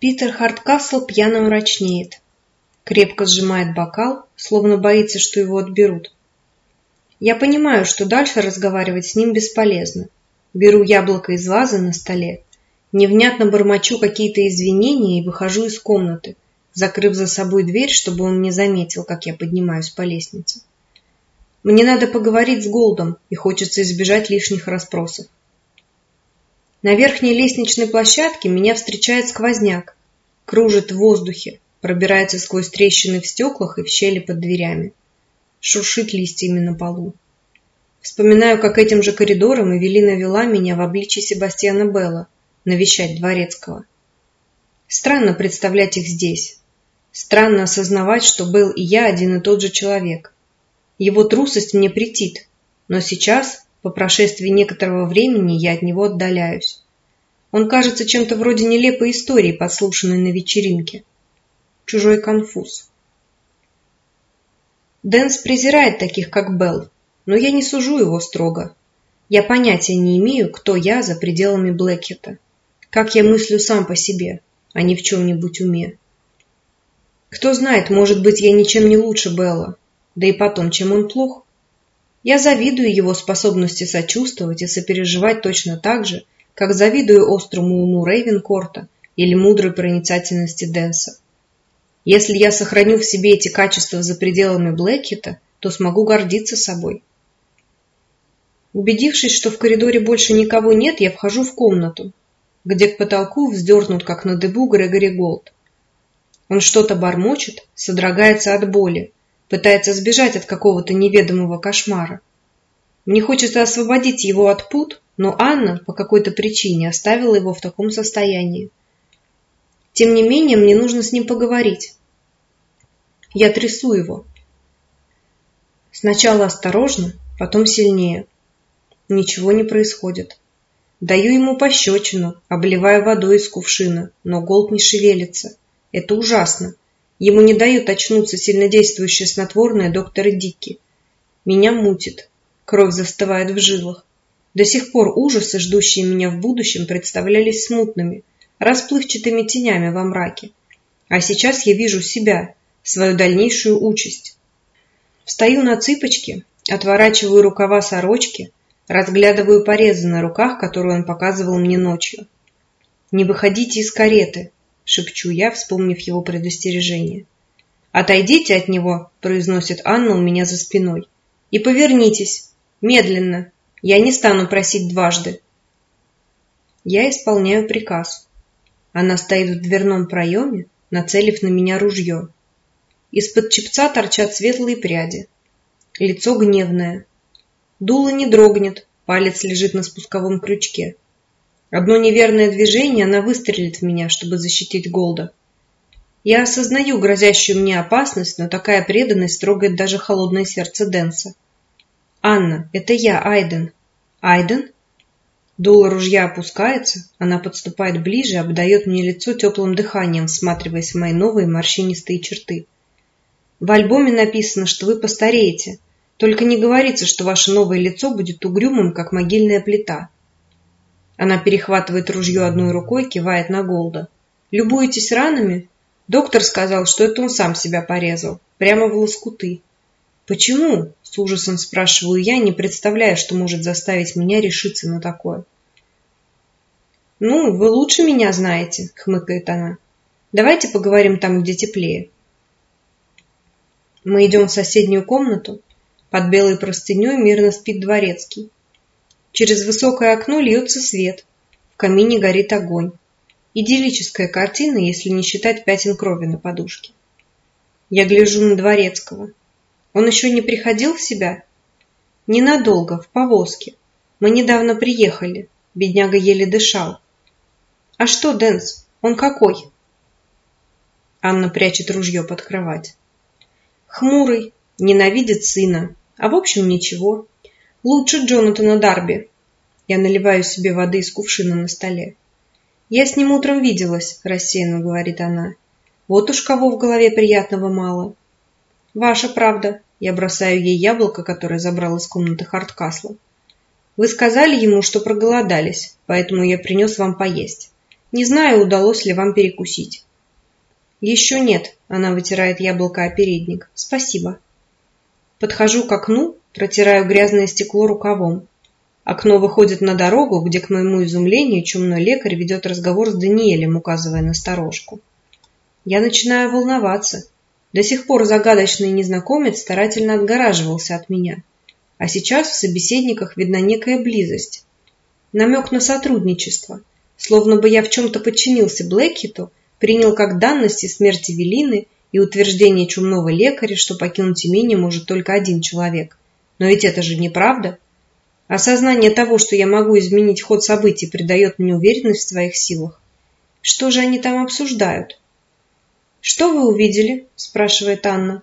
Питер Хардкасл пьяно мрачнеет. Крепко сжимает бокал, словно боится, что его отберут. Я понимаю, что дальше разговаривать с ним бесполезно. Беру яблоко из вазы на столе, невнятно бормочу какие-то извинения и выхожу из комнаты, закрыв за собой дверь, чтобы он не заметил, как я поднимаюсь по лестнице. Мне надо поговорить с Голдом, и хочется избежать лишних расспросов. На верхней лестничной площадке меня встречает сквозняк, кружит в воздухе, пробирается сквозь трещины в стеклах и в щели под дверями, шуршит листьями на полу. Вспоминаю, как этим же коридором Эвелина вела меня в обличье Себастьяна Белла навещать Дворецкого. Странно представлять их здесь. Странно осознавать, что Белл и я один и тот же человек. Его трусость мне претит, но сейчас, по прошествии некоторого времени, я от него отдаляюсь. Он кажется чем-то вроде нелепой истории, подслушанной на вечеринке. Чужой конфуз. Дэнс презирает таких, как Белл, но я не сужу его строго. Я понятия не имею, кто я за пределами Блэкета. Как я мыслю сам по себе, а не в чем-нибудь уме. Кто знает, может быть, я ничем не лучше Белла, да и потом, чем он плох? Я завидую его способности сочувствовать и сопереживать точно так же, как завидую острому уму Рейвенкорта или мудрой проницательности Дэнса. Если я сохраню в себе эти качества за пределами Блэкета, то смогу гордиться собой. Убедившись, что в коридоре больше никого нет, я вхожу в комнату, где к потолку вздернут, как на дыбу, Грегори Голд. Он что-то бормочет, содрогается от боли, пытается сбежать от какого-то неведомого кошмара. Мне хочется освободить его от пут, но Анна по какой-то причине оставила его в таком состоянии. Тем не менее, мне нужно с ним поговорить. Я трясу его. Сначала осторожно, потом сильнее. Ничего не происходит. Даю ему пощечину, обливая водой из кувшина, но Голд не шевелится. Это ужасно. Ему не дают очнуться сильнодействующее снотворное доктора Дикки. Меня мутит. Кровь застывает в жилах. До сих пор ужасы, ждущие меня в будущем, представлялись смутными, расплывчатыми тенями во мраке. А сейчас я вижу себя, свою дальнейшую участь. Встаю на цыпочки, отворачиваю рукава сорочки, разглядываю порезы на руках, которые он показывал мне ночью. «Не выходите из кареты», шепчу я, вспомнив его предостережение. «Отойдите от него», – произносит Анна у меня за спиной. «И повернитесь. Медленно. Я не стану просить дважды». Я исполняю приказ. Она стоит в дверном проеме, нацелив на меня ружье. Из-под чепца торчат светлые пряди. Лицо гневное. Дуло не дрогнет, палец лежит на спусковом крючке. Одно неверное движение, она выстрелит в меня, чтобы защитить Голда. Я осознаю грозящую мне опасность, но такая преданность трогает даже холодное сердце Дэнса. «Анна, это я, Айден». «Айден?» Дуло ружья опускается, она подступает ближе, обдает мне лицо теплым дыханием, всматриваясь в мои новые морщинистые черты. В альбоме написано, что вы постареете. Только не говорится, что ваше новое лицо будет угрюмым, как могильная плита. Она перехватывает ружье одной рукой, кивает на Голда. «Любуетесь ранами?» Доктор сказал, что это он сам себя порезал. Прямо в лоскуты. «Почему?» – с ужасом спрашиваю я, не представляя, что может заставить меня решиться на такое. «Ну, вы лучше меня знаете», – хмыкает она. «Давайте поговорим там, где теплее». Мы идем в соседнюю комнату. Под белой простыней мирно спит дворецкий. Через высокое окно льется свет. В камине горит огонь. Идиллическая картина, если не считать пятен крови на подушке. Я гляжу на Дворецкого. Он еще не приходил в себя? Ненадолго, в повозке. Мы недавно приехали. Бедняга еле дышал. А что, Дэнс, он какой? Анна прячет ружье под кровать. Хмурый, ненавидит сына. А в общем ничего. Лучше Джонатана Дарби. Я наливаю себе воды из кувшина на столе. Я с ним утром виделась, рассеянно говорит она. Вот уж кого в голове приятного мало. Ваша правда. Я бросаю ей яблоко, которое забрал из комнаты Харткасла. Вы сказали ему, что проголодались, поэтому я принес вам поесть. Не знаю, удалось ли вам перекусить. Еще нет, она вытирает яблоко о передник. Спасибо. Подхожу к окну, протираю грязное стекло рукавом. Окно выходит на дорогу, где, к моему изумлению, чумной лекарь ведет разговор с Даниэлем, указывая на сторожку. Я начинаю волноваться. До сих пор загадочный незнакомец старательно отгораживался от меня. А сейчас в собеседниках видна некая близость. Намек на сотрудничество. Словно бы я в чем-то подчинился Блэкхиту, принял как данности смерти Велины и утверждение чумного лекаря, что покинуть имение может только один человек. Но ведь это же неправда. Осознание того, что я могу изменить ход событий, придает мне уверенность в своих силах. Что же они там обсуждают? «Что вы увидели?» – спрашивает Анна.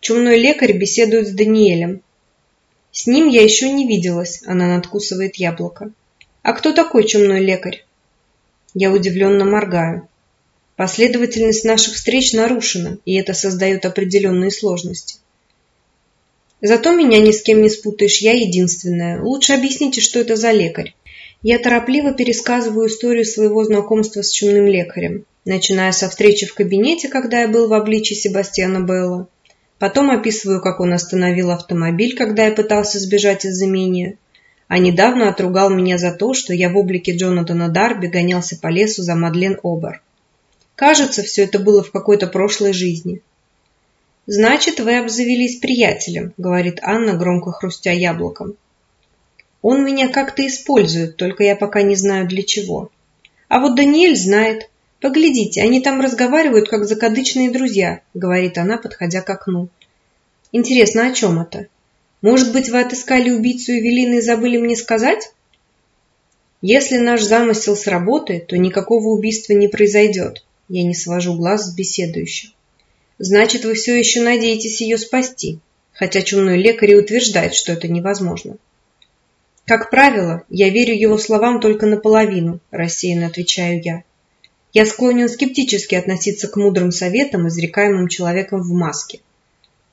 Чумной лекарь беседует с Даниэлем. С ним я еще не виделась, она надкусывает яблоко. А кто такой чумной лекарь? Я удивленно моргаю. Последовательность наших встреч нарушена, и это создает определенные сложности. Зато меня ни с кем не спутаешь, я единственная. Лучше объясните, что это за лекарь. Я торопливо пересказываю историю своего знакомства с чумным лекарем, начиная со встречи в кабинете, когда я был в обличии Себастьяна Белла. Потом описываю, как он остановил автомобиль, когда я пытался сбежать из имения. А недавно отругал меня за то, что я в облике Джонатана Дарби гонялся по лесу за Мадлен Обер. Кажется, все это было в какой-то прошлой жизни. «Значит, вы обзавелись приятелем», — говорит Анна, громко хрустя яблоком. «Он меня как-то использует, только я пока не знаю для чего. А вот Даниэль знает. Поглядите, они там разговаривают, как закадычные друзья», — говорит она, подходя к окну. «Интересно, о чем это? Может быть, вы отыскали убийцу Эвелины и забыли мне сказать?» «Если наш замысел сработает, то никакого убийства не произойдет», — я не свожу глаз с беседующих. Значит, вы все еще надеетесь ее спасти, хотя чумной лекарь утверждает, что это невозможно. Как правило, я верю его словам только наполовину, рассеянно отвечаю я. Я склонен скептически относиться к мудрым советам, изрекаемым человеком в маске.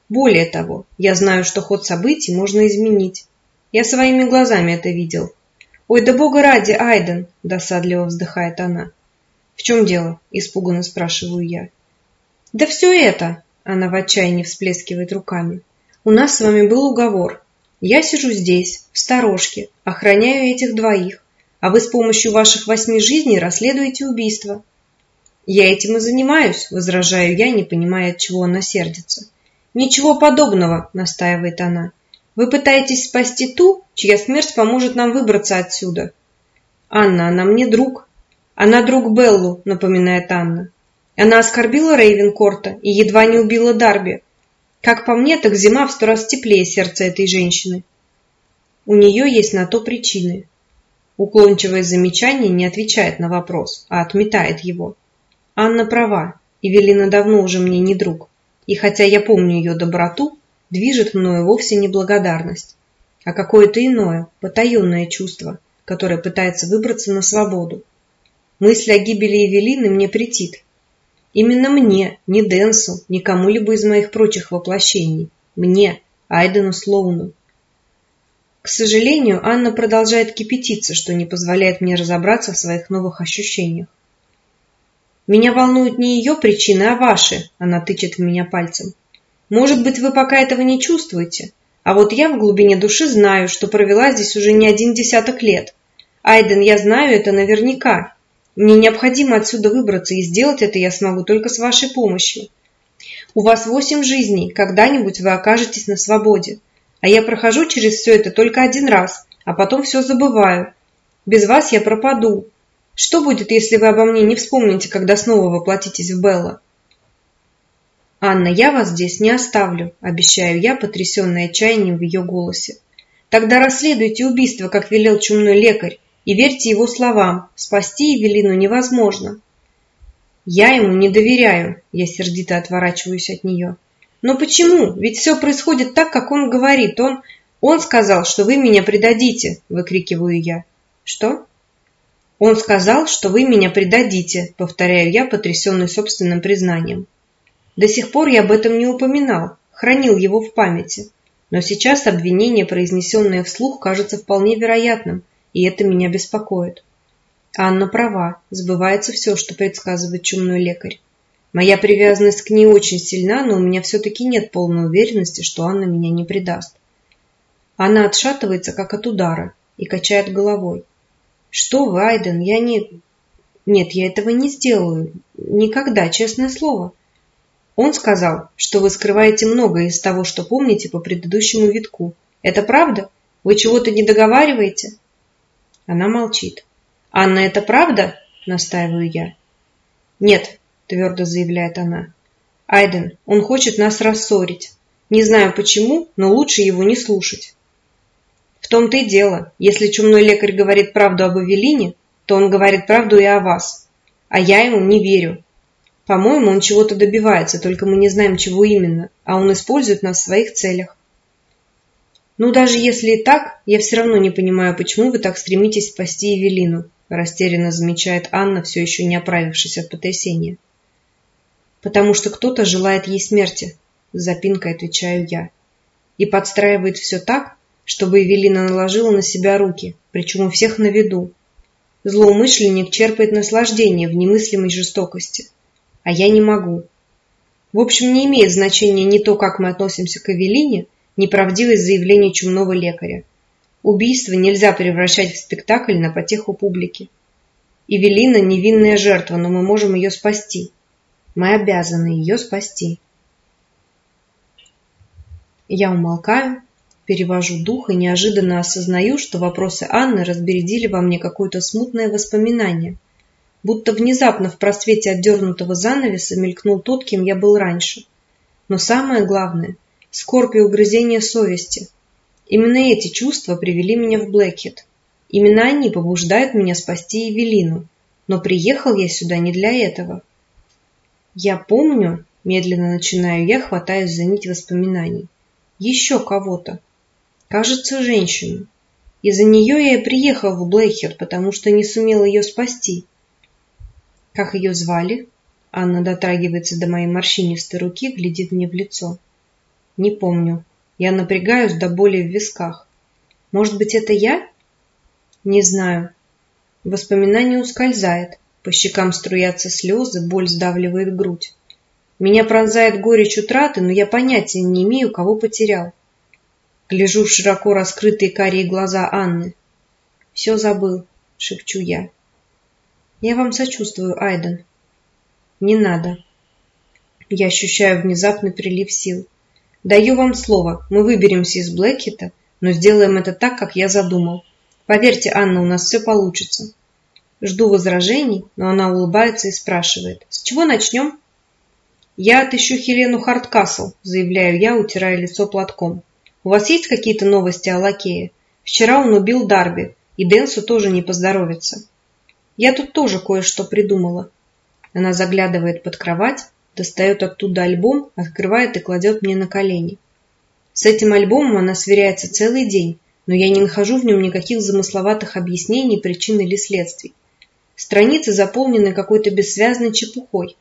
Более того, я знаю, что ход событий можно изменить. Я своими глазами это видел. «Ой, да бога ради, Айден!» – досадливо вздыхает она. «В чем дело?» – испуганно спрашиваю я. «Да все это!» – она в отчаянии всплескивает руками. «У нас с вами был уговор. Я сижу здесь, в сторожке, охраняю этих двоих, а вы с помощью ваших восьми жизней расследуете убийство». «Я этим и занимаюсь», – возражаю я, не понимая, от чего она сердится. «Ничего подобного», – настаивает она. «Вы пытаетесь спасти ту, чья смерть поможет нам выбраться отсюда». «Анна, она мне друг». «Она друг Беллу», – напоминает Анна. Она оскорбила Рейвенкорта и едва не убила Дарби. Как по мне, так зима в сто раз теплее сердца этой женщины. У нее есть на то причины. Уклончивое замечание не отвечает на вопрос, а отметает его. Анна права, Эвелина давно уже мне не друг. И хотя я помню ее доброту, движет мною вовсе не благодарность, а какое-то иное, потаенное чувство, которое пытается выбраться на свободу. Мысль о гибели Эвелины мне претит, Именно мне, не Дэнсу, не кому-либо из моих прочих воплощений. Мне, Айдену Слоуну. К сожалению, Анна продолжает кипятиться, что не позволяет мне разобраться в своих новых ощущениях. «Меня волнуют не ее причины, а ваши», — она тычет в меня пальцем. «Может быть, вы пока этого не чувствуете, а вот я в глубине души знаю, что провела здесь уже не один десяток лет. Айден, я знаю это наверняка, мне необходимо отсюда выбраться, и сделать это я смогу только с вашей помощью. У вас восемь жизней, когда-нибудь вы окажетесь на свободе. А я прохожу через все это только один раз, а потом все забываю. Без вас я пропаду. Что будет, если вы обо мне не вспомните, когда снова воплотитесь в Белла? «Анна, я вас здесь не оставлю», – обещаю я, потрясенная отчаянием в ее голосе. «Тогда расследуйте убийство, как велел чумной лекарь, и верьте его словам, спасти Евелину невозможно. Я ему не доверяю, я сердито отворачиваюсь от нее. Но почему? Ведь все происходит так, как он говорит. Он, он сказал, что вы меня предадите, выкрикиваю я. Что? Он сказал, что вы меня предадите, повторяю я, потрясенный собственным признанием. До сих пор я об этом не упоминал, хранил его в памяти. Но сейчас обвинение, произнесенное вслух, кажется вполне вероятным – и это меня беспокоит. Анна права, сбывается все, что предсказывает чумной лекарь. Моя привязанность к ней очень сильна, но у меня все-таки нет полной уверенности, что Анна меня не предаст. Она отшатывается, как от удара, и качает головой. «Что вы, Айден, я не...» «Нет, я этого не сделаю. Никогда, честное слово». Он сказал, что вы скрываете многое из того, что помните по предыдущему витку. Это правда? Вы чего-то не договариваете? Она молчит. «Анна, это правда?» – настаиваю я. «Нет», – твердо заявляет она. «Айден, он хочет нас рассорить. Не знаю почему, но лучше его не слушать». В том-то и дело, если чумной лекарь говорит правду об Авелине, то он говорит правду и о вас. А я ему не верю. По-моему, он чего-то добивается, только мы не знаем, чего именно, а он использует нас в своих целях. Ну, даже если и так, я все равно не понимаю, почему вы так стремитесь спасти Евелину, растерянно замечает Анна, все еще не оправившись от потрясения. Потому что кто-то желает ей смерти, с запинкой отвечаю я. И подстраивает все так, чтобы Эвелина наложила на себя руки, причем у всех на виду. Злоумышленник черпает наслаждение в немыслимой жестокости. А я не могу. В общем, не имеет значения ни то, как мы относимся к Эвелине, ни правдивость заявления чумного лекаря. Убийство нельзя превращать в спектакль на потеху публики. Эвелина – невинная жертва, но мы можем ее спасти. Мы обязаны ее спасти. Я умолкаю, Перевожу дух и неожиданно осознаю, что вопросы Анны разбередили во мне какое-то смутное воспоминание. Будто внезапно в просвете отдернутого занавеса мелькнул тот, кем я был раньше. Но самое главное – скорбь и угрызение совести. Именно эти чувства привели меня в Блэкхед. Именно они побуждают меня спасти Евелину. Но приехал я сюда не для этого. Я помню, медленно начинаю я, хватаясь за нить воспоминаний, еще кого-то. Кажется, женщину. Из-за нее я и приехал в Блейхер, потому что не сумел ее спасти. Как ее звали? Анна дотрагивается до моей морщинистой руки, глядит мне в лицо. Не помню. Я напрягаюсь до боли в висках. Может быть, это я? Не знаю. Воспоминание ускользает. По щекам струятся слезы, боль сдавливает грудь. Меня пронзает горечь утраты, но я понятия не имею, кого потерял. Гляжу в широко раскрытые карие глаза Анны. «Все забыл», — шепчу я. «Я вам сочувствую, Айден». «Не надо». Я ощущаю внезапный прилив сил. «Даю вам слово, мы выберемся из Блэкхита, но сделаем это так, как я задумал. Поверьте, Анна, у нас все получится». Жду возражений, но она улыбается и спрашивает. «С чего начнем?» «Я отыщу Хелену Харткасл», — заявляю я, утирая лицо платком. У вас есть какие-то новости о лакее? Вчера он убил Дарби, и Дэнсу тоже не поздоровится. Я тут тоже кое-что придумала. Она заглядывает под кровать, достает оттуда альбом, открывает и кладет мне на колени. С этим альбомом она сверяется целый день, но я не нахожу в нем никаких замысловатых объяснений причин или следствий. Страницы заполнены какой-то бессвязной чепухой.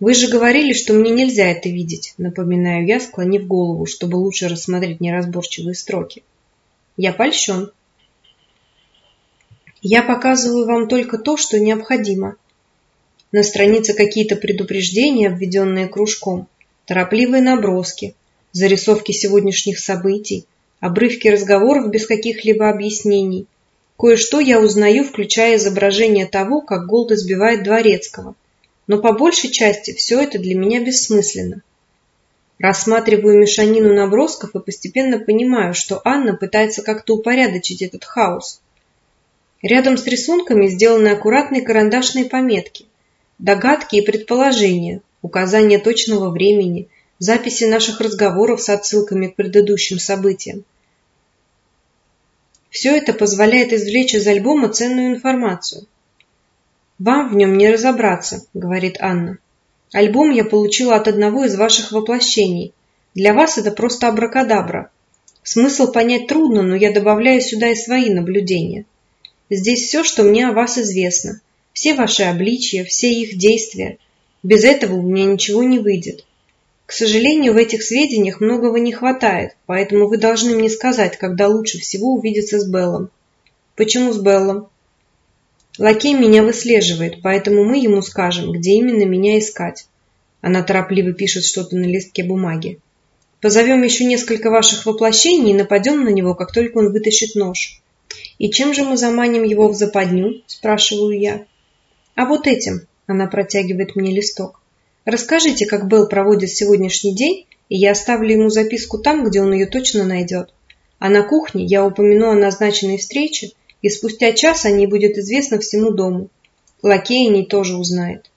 «Вы же говорили, что мне нельзя это видеть», — напоминаю я, склонив голову, чтобы лучше рассмотреть неразборчивые строки. «Я польщен». «Я показываю вам только то, что необходимо». На странице какие-то предупреждения, обведенные кружком, торопливые наброски, зарисовки сегодняшних событий, обрывки разговоров без каких-либо объяснений. Кое-что я узнаю, включая изображение того, как Голд избивает Дворецкого — но по большей части все это для меня бессмысленно. Рассматриваю мешанину набросков и постепенно понимаю, что Анна пытается как-то упорядочить этот хаос. Рядом с рисунками сделаны аккуратные карандашные пометки, догадки и предположения, указания точного времени, записи наших разговоров с отсылками к предыдущим событиям. Все это позволяет извлечь из альбома ценную информацию – «Вам в нем не разобраться», — говорит Анна. «Альбом я получила от одного из ваших воплощений. Для вас это просто абракадабра. Смысл понять трудно, но я добавляю сюда и свои наблюдения. Здесь все, что мне о вас известно. Все ваши обличия, все их действия. Без этого у меня ничего не выйдет. К сожалению, в этих сведениях многого не хватает, поэтому вы должны мне сказать, когда лучше всего увидеться с Беллом. Почему с Беллом? Лакей меня выслеживает, поэтому мы ему скажем, где именно меня искать. Она торопливо пишет что-то на листке бумаги. Позовем еще несколько ваших воплощений и нападем на него, как только он вытащит нож. И чем же мы заманим его в западню? Спрашиваю я. А вот этим, она протягивает мне листок. Расскажите, как Белл проводит сегодняшний день, и я оставлю ему записку там, где он ее точно найдет. А на кухне я упомяну о назначенной встрече, и спустя час о ней будет известно всему дому. Лакей о ней тоже узнает.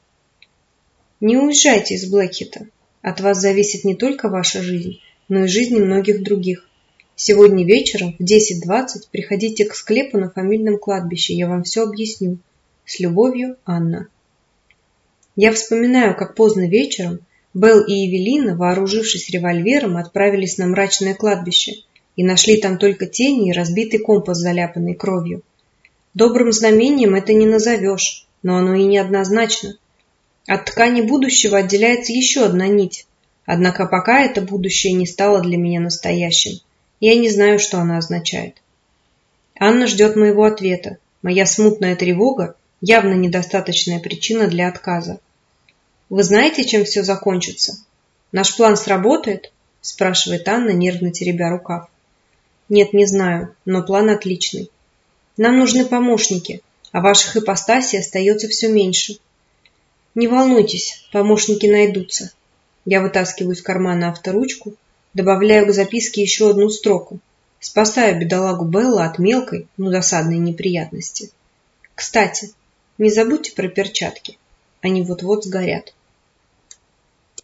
Не уезжайте из Блэкхита. От вас зависит не только ваша жизнь, но и жизни многих других. Сегодня вечером в 10.20 приходите к склепу на фамильном кладбище, я вам все объясню. С любовью, Анна. Я вспоминаю, как поздно вечером Белл и Евелина, вооружившись револьвером, отправились на мрачное кладбище – и нашли там только тени и разбитый компас, заляпанный кровью. Добрым знамением это не назовешь, но оно и неоднозначно. От ткани будущего отделяется еще одна нить, однако пока это будущее не стало для меня настоящим. Я не знаю, что она означает. Анна ждет моего ответа. Моя смутная тревога – явно недостаточная причина для отказа. «Вы знаете, чем все закончится? Наш план сработает?» – спрашивает Анна, нервно теребя рукав. Нет, не знаю, но план отличный. Нам нужны помощники, а ваших ипостасей остается все меньше. Не волнуйтесь, помощники найдутся. Я вытаскиваю из кармана авторучку, добавляю к записке еще одну строку. Спасаю бедолагу Белла от мелкой, но досадной неприятности. Кстати, не забудьте про перчатки. Они вот-вот сгорят.